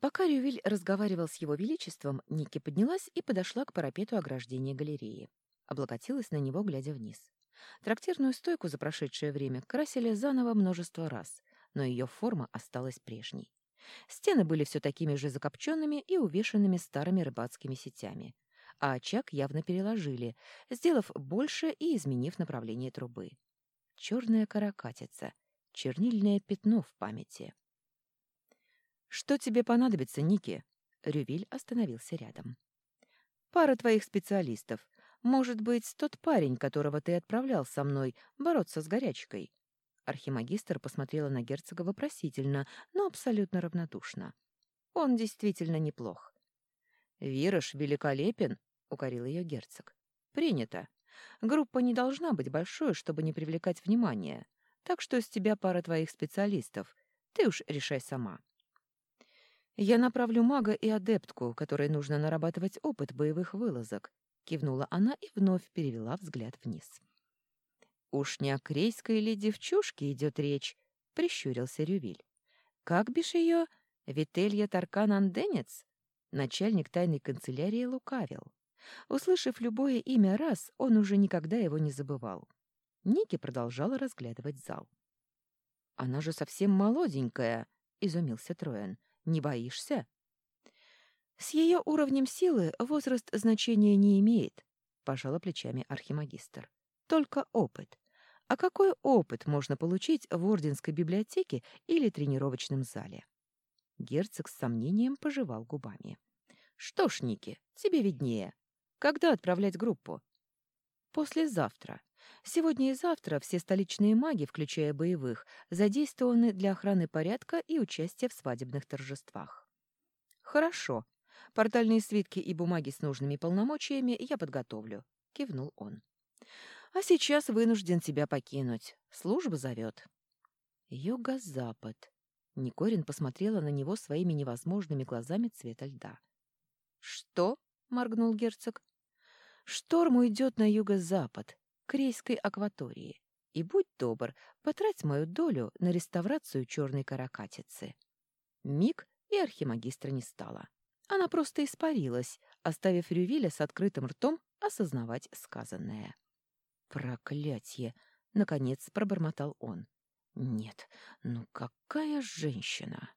Пока Рювиль разговаривал с его величеством, Ники поднялась и подошла к парапету ограждения галереи. Облокотилась на него, глядя вниз. Трактирную стойку за прошедшее время красили заново множество раз, но ее форма осталась прежней. Стены были все такими же закопченными и увешанными старыми рыбацкими сетями, а очаг явно переложили, сделав больше и изменив направление трубы. Черная каракатица, чернильное пятно в памяти. «Что тебе понадобится, Ники?» Рювиль остановился рядом. «Пара твоих специалистов. Может быть, тот парень, которого ты отправлял со мной бороться с горячкой?» Архимагистр посмотрела на герцога вопросительно, но абсолютно равнодушно. «Он действительно неплох». «Вираж великолепен», — укорил ее герцог. «Принято. Группа не должна быть большой, чтобы не привлекать внимания. Так что с тебя пара твоих специалистов. Ты уж решай сама». «Я направлю мага и адептку, которой нужно нарабатывать опыт боевых вылазок», — кивнула она и вновь перевела взгляд вниз. «Уж не о крейской или девчушке идет речь», — прищурился Рювиль. «Как бишь ее? Вителья Таркан-Анденец?» Начальник тайной канцелярии лукавил. Услышав любое имя раз, он уже никогда его не забывал. Ники продолжала разглядывать зал. «Она же совсем молоденькая», — изумился Троен. Не боишься? С ее уровнем силы возраст значения не имеет, пожала плечами архимагистр. Только опыт. А какой опыт можно получить в Орденской библиотеке или тренировочном зале? Герцог с сомнением пожевал губами. Что ж, Ники, тебе виднее. Когда отправлять группу? Послезавтра. Сегодня и завтра все столичные маги, включая боевых, задействованы для охраны порядка и участия в свадебных торжествах. Хорошо. Портальные свитки и бумаги с нужными полномочиями я подготовлю, кивнул он. А сейчас вынужден тебя покинуть. Служба зовет. Юго-запад. Никорин посмотрела на него своими невозможными глазами цвета льда. Что? моргнул герцог. Шторм уйдет на юго-запад, Крейской акватории. И будь добр, потрать мою долю на реставрацию черной каракатицы. Миг и архимагистра не стало. Она просто испарилась, оставив Рювиля с открытым ртом осознавать сказанное. «Проклятье!» — наконец пробормотал он. «Нет, ну какая женщина!»